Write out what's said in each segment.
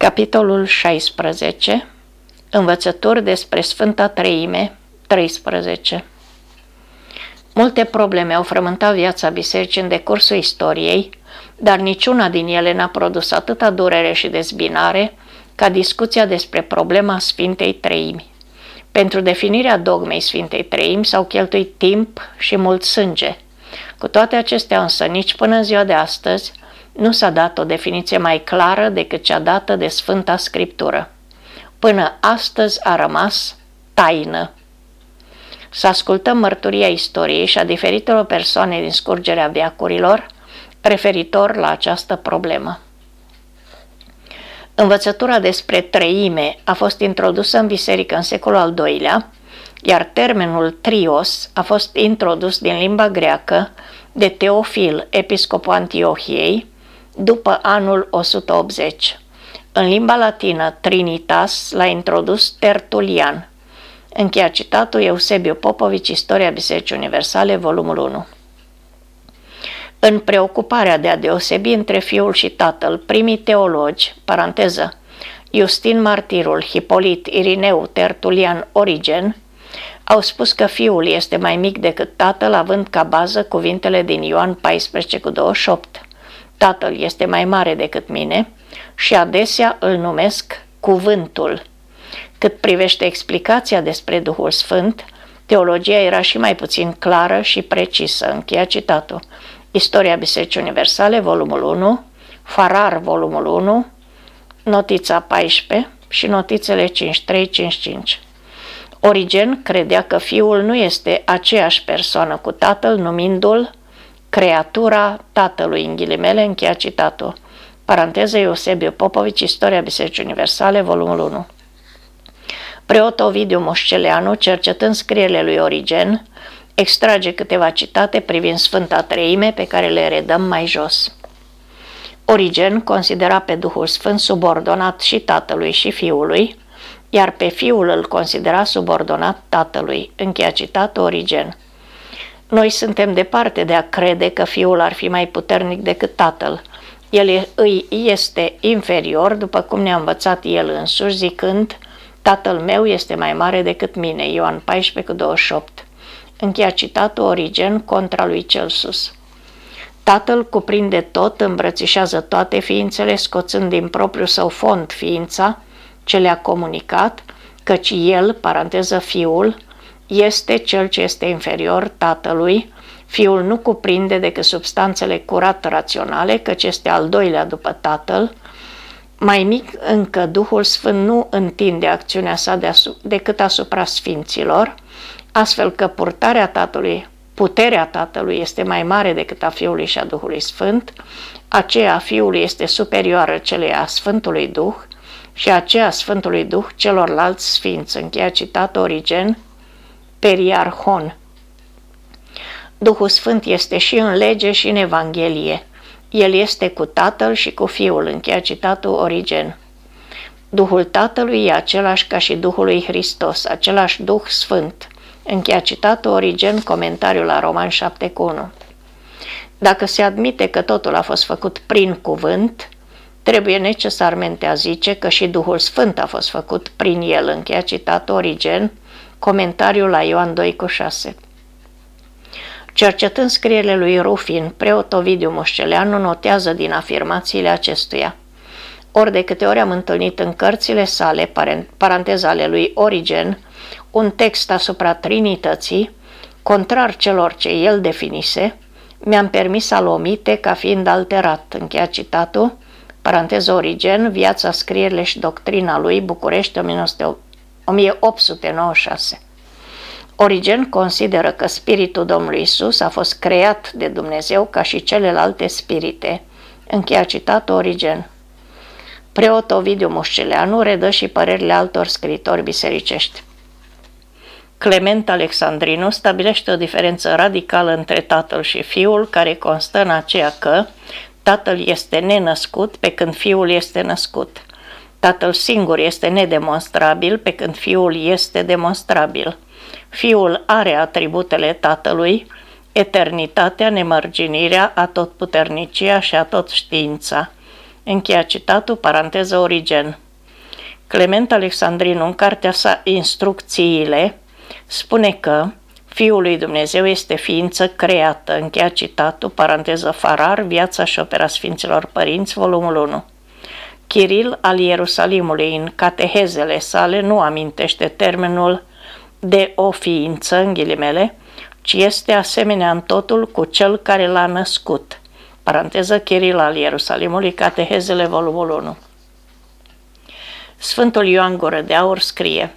Capitolul 16 Învățături despre Sfânta Treime 13 Multe probleme au frământat viața bisericii în decursul istoriei, dar niciuna din ele n-a produs atâta durere și dezbinare ca discuția despre problema Sfintei Treimi. Pentru definirea dogmei Sfintei Treimi s-au cheltuit timp și mult sânge. Cu toate acestea însă, nici până în ziua de astăzi, nu s-a dat o definiție mai clară decât cea dată de Sfânta Scriptură. Până astăzi a rămas taină. Să ascultăm mărturia istoriei și a diferitelor persoane din scurgerea viacurilor referitor la această problemă. Învățătura despre treime a fost introdusă în biserică în secolul al II-lea, iar termenul trios a fost introdus din limba greacă de Teofil, episcopul Antiohiei, după anul 180. În limba latină, Trinitas l-a introdus Tertulian. Încheia citatul Eusebiu Popovici, Istoria Bisericii Universale, volumul 1. În preocuparea de a deosebi între fiul și tatăl, primii teologi, paranteză, Justin Martirul, Hipolit, Irineu, Tertulian, Origen, au spus că fiul este mai mic decât tatăl, având ca bază cuvintele din Ioan 14 cu 28. Tatăl este mai mare decât mine și adesea îl numesc cuvântul. Cât privește explicația despre Duhul Sfânt, teologia era și mai puțin clară și precisă. Încheia citatul. Istoria Bisericii Universale, volumul 1, Farar, volumul 1, notița 14 și notițele 53-55. Origen credea că fiul nu este aceeași persoană cu tatăl, numindu-l creatura tatălui, în ghilimele, încheia citatul. Paranteză Eusebiu Popovici, Istoria Bisericii Universale, volumul 1. Preot Ovidiu Moșceleanu, cercetând scrierile lui Origen, extrage câteva citate privind Sfânta Treime pe care le redăm mai jos. Origen considera pe Duhul Sfânt subordonat și tatălui și fiului, iar pe fiul îl considera subordonat tatălui. Încheia citat Origen. Noi suntem departe de a crede că fiul ar fi mai puternic decât tatăl. El îi este inferior, după cum ne-a învățat el însuși, zicând, Tatăl meu este mai mare decât mine, Ioan 14 cu 28. Încheia citatul Origen contra lui Celsus. Tatăl cuprinde tot, îmbrățișează toate ființele, scoțând din propriul său fond ființa ce le-a comunicat, căci el, paranteză fiul, este cel ce este inferior tatălui, fiul nu cuprinde decât substanțele curat raționale, căci este al doilea după tatăl, mai mic încă Duhul Sfânt nu întinde acțiunea sa decât asupra sfinților, astfel că purtarea Tatălui, puterea Tatălui este mai mare decât a Fiului și a Duhului Sfânt, aceea a Fiului este superioară celei a Sfântului Duh și aceea Sfântului Duh celorlalți sfinți. Încheia citat Origen, Periarhon. Duhul Sfânt este și în lege și în Evanghelie. El este cu Tatăl și cu Fiul, încheia citatul Origen. Duhul Tatălui e același ca și Duhul lui Hristos, același Duh Sfânt. Încheia citatul Origen, comentariul la Roman 7 cu 1. Dacă se admite că totul a fost făcut prin cuvânt, trebuie necesarmente a zice că și Duhul Sfânt a fost făcut prin el, încheia citatul Origen, comentariul la Ioan 2 cu 6. Cercetând scrierile lui Rufin, preot Ovidiu Moșceleanu notează din afirmațiile acestuia. Ori de câte ori am întâlnit în cărțile sale, paranteza ale lui Origen, un text asupra Trinității, contrar celor ce el definise, mi-am permis să-l omite ca fiind alterat. Încheia citatul, paranteză Origen, viața, scrierile și doctrina lui, București, 1896. Origen consideră că spiritul Domnului Isus a fost creat de Dumnezeu ca și celelalte spirite. Încheia citat Origen. Preot Ovidiu Mușceleanu redă și părerile altor scritori bisericești. Clement Alexandrinu stabilește o diferență radicală între tatăl și fiul, care constă în aceea că tatăl este nenăscut pe când fiul este născut. Tatăl singur este nedemonstrabil pe când fiul este demonstrabil. Fiul are atributele Tatălui, eternitatea, nemărginirea, atotputernicia și atot știința. Încheia citatul, paranteză Origen. Clement Alexandrinu, în cartea sa Instrucțiile, spune că Fiul lui Dumnezeu este ființă creată, încheia citatul, paranteză Farar, Viața și opera Sfinților Părinți, volumul 1. Chiril al Ierusalimului, în catehezele sale, nu amintește termenul de o ființă, în ghilimele, ci este asemenea în totul cu cel care l-a născut. Paranteză Chiril al Ierusalimului, catehezele, volumul 1. Sfântul Ioan Gură de Aur scrie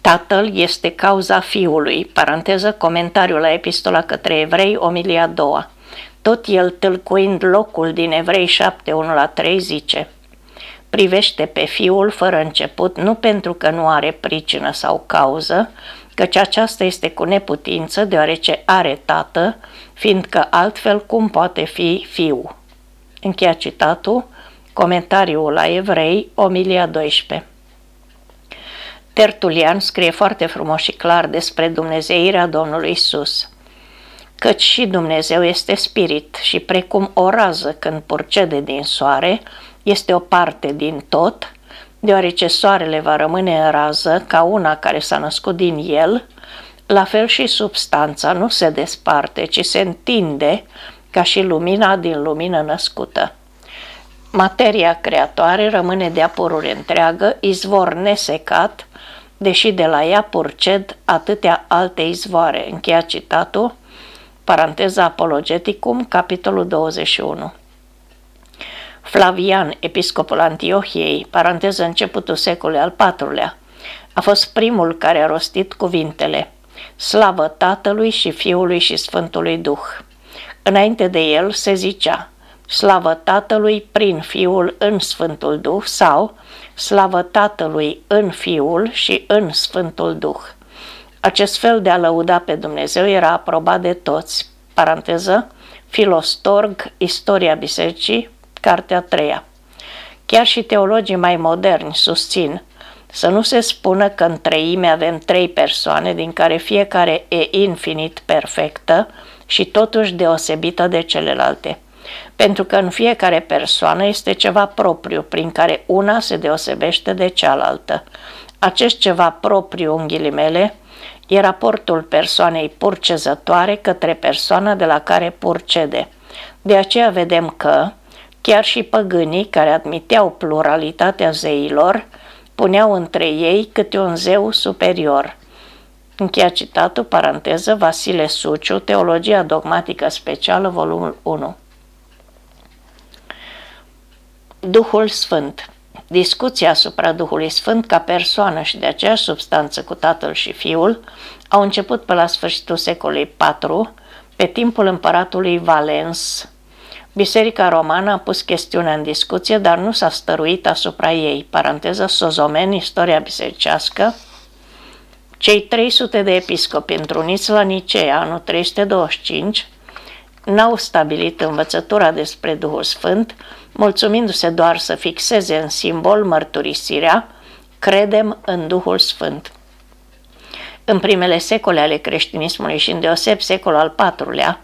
Tatăl este cauza fiului, paranteză comentariul la epistola către evrei, omilia a doua. Tot el tâlcuind locul din Evrei 7, 1 la 3, zice Privește pe fiul fără început, nu pentru că nu are pricină sau cauză, căci aceasta este cu neputință, deoarece are tată, fiindcă altfel cum poate fi fiu. Încheia citatul, comentariul la Evrei, omilia 12. Tertulian scrie foarte frumos și clar despre Dumnezeirea Domnului Isus. Căci și Dumnezeu este spirit și precum o rază când purcede din soare, este o parte din tot, deoarece soarele va rămâne în rază ca una care s-a născut din el, la fel și substanța nu se desparte, ci se întinde ca și lumina din lumină născută. Materia creatoare rămâne de apururi întreagă, izvor nesecat, deși de la ea purced atâtea alte izvoare. Încheia citatul, paranteza Apologeticum, capitolul 21. Flavian, episcopul Antiohiei, paranteză începutul secolului al IV-lea, a fost primul care a rostit cuvintele Slavă Tatălui și Fiului și Sfântului Duh. Înainte de el se zicea Slavă Tatălui prin Fiul în Sfântul Duh sau Slavă Tatălui în Fiul și în Sfântul Duh. Acest fel de a lăuda pe Dumnezeu era aprobat de toți. Paranteză, Filostorg, Istoria Bisericii, Cartea 3 Chiar și teologii mai moderni susțin să nu se spună că în treime avem trei persoane, din care fiecare e infinit perfectă și totuși deosebită de celelalte pentru că în fiecare persoană este ceva propriu prin care una se deosebește de cealaltă. Acest ceva propriu, în ghilimele, e raportul persoanei purcezătoare către persoana de la care purcede. De aceea vedem că, chiar și păgânii care admiteau pluralitatea zeilor, puneau între ei câte un zeu superior. Încheia citatul, paranteză, Vasile Suciu, Teologia dogmatică specială, volumul 1. Duhul Sfânt Discuția asupra Duhului Sfânt ca persoană și de aceeași substanță cu Tatăl și Fiul au început pe la sfârșitul secolului IV, pe timpul împăratului Valens. Biserica romană a pus chestiunea în discuție, dar nu s-a stăruit asupra ei. Paranteză Sozomen, istoria bisericească. Cei 300 de episcopi întruniți la Nicea anul 325 n-au stabilit învățătura despre Duhul Sfânt, mulțumindu-se doar să fixeze în simbol mărturisirea, credem în Duhul Sfânt. În primele secole ale creștinismului și în deoseb secolul al IV-lea,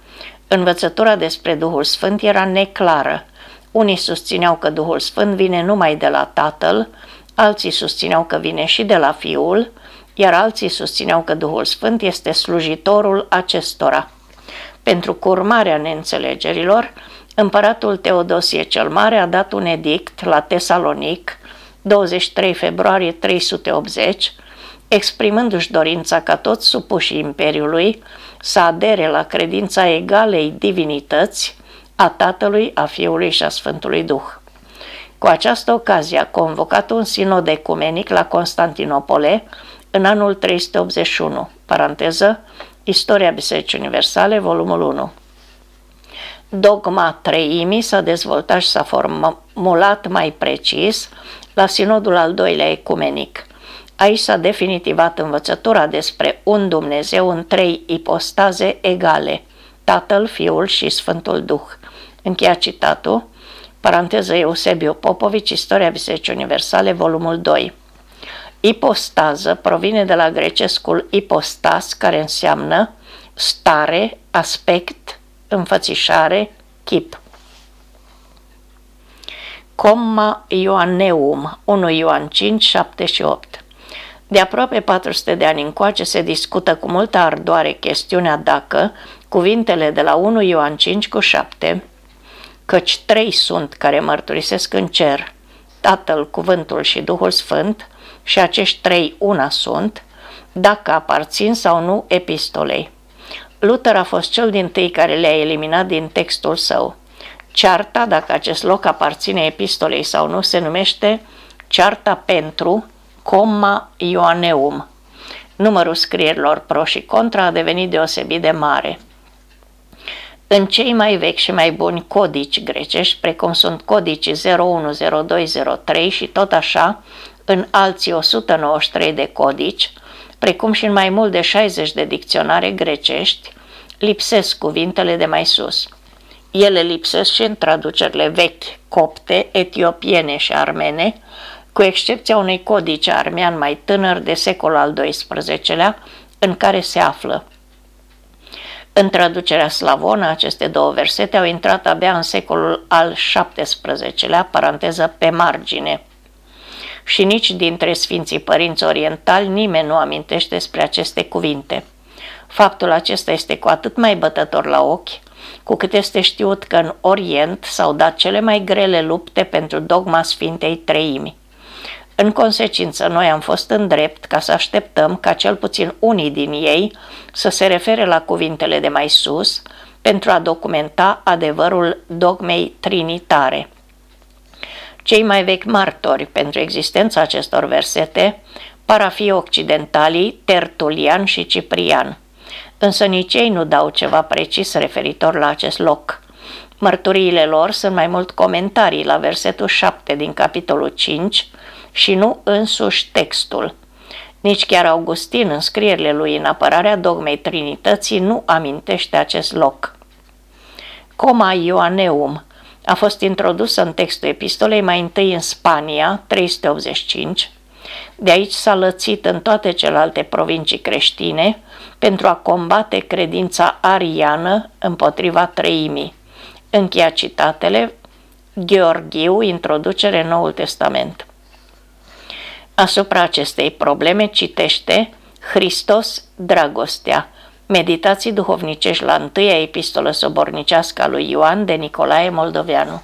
învățătura despre Duhul Sfânt era neclară. Unii susțineau că Duhul Sfânt vine numai de la Tatăl, alții susțineau că vine și de la Fiul, iar alții susțineau că Duhul Sfânt este slujitorul acestora. Pentru curmarea neînțelegerilor, împăratul Teodosie cel Mare a dat un edict la Tesalonic, 23 februarie 380, exprimându-și dorința ca toți supușii Imperiului să adere la credința egalei divinități a Tatălui, a Fiului și a Sfântului Duh. Cu această ocazie a convocat un sinod ecumenic la Constantinopole în anul 381, paranteză, Istoria Bisericii Universale, volumul 1. Dogma treimii s-a dezvoltat și s-a formulat mai precis la sinodul al doilea ecumenic. Aici s-a definitivat învățătura despre un Dumnezeu în trei ipostaze egale, Tatăl, Fiul și Sfântul Duh. Încheia citatul, paranteză Eusebiu Popovici, Istoria Bisericii Universale, volumul 2. Ipostază provine de la grecescul ipostas, care înseamnă stare, aspect, înfățișare, chip. Comma Ioanneum, 1 Ioan 5, 7 și 8. De aproape 400 de ani încoace se discută cu multă ardoare chestiunea dacă cuvintele de la 1 Ioan 5 cu 7, căci trei sunt care mărturisesc în cer, Tatăl, Cuvântul și Duhul Sfânt, și acești trei una sunt, dacă aparțin sau nu epistolei. Luther a fost cel din tâi care le-a eliminat din textul său. Cearta, dacă acest loc aparține epistolei sau nu, se numește cearta pentru comma Ioaneum. Numărul scrierilor pro și contra a devenit deosebit de mare. În cei mai vechi și mai buni codici grecești, precum sunt codicii 010203 și tot așa, în alții 193 de codici, precum și în mai mult de 60 de dicționare grecești, lipsesc cuvintele de mai sus. Ele lipsesc și în traducerile vechi, copte, etiopiene și armene, cu excepția unui codice armean mai tânăr de secolul al XII-lea, în care se află. În traducerea slavonă, aceste două versete au intrat abia în secolul al XVII-lea, paranteză pe margine. Și nici dintre Sfinții Părinți Orientali nimeni nu amintește despre aceste cuvinte. Faptul acesta este cu atât mai bătător la ochi, cu cât este știut că în Orient s-au dat cele mai grele lupte pentru dogma Sfintei Treimi. În consecință, noi am fost în drept ca să așteptăm ca cel puțin unii din ei să se refere la cuvintele de mai sus pentru a documenta adevărul dogmei trinitare. Cei mai vechi martori pentru existența acestor versete par a fi occidentalii Tertulian și Ciprian, însă nici ei nu dau ceva precis referitor la acest loc. Mărturiile lor sunt mai mult comentarii la versetul 7 din capitolul 5, și nu însuși textul. Nici chiar Augustin, în scrierile lui în apărarea dogmei Trinității, nu amintește acest loc. Coma Ioaneum a fost introdusă în textul epistolei mai întâi în Spania, 385, de aici s-a lățit în toate celelalte provincii creștine pentru a combate credința ariană împotriva treimii. Încheia citatele, Gheorghiu, introducere în Noul Testament. Asupra acestei probleme citește Hristos, dragostea, meditații duhovnicești la întâia epistolă sobornicească a lui Ioan de Nicolae Moldoveanu.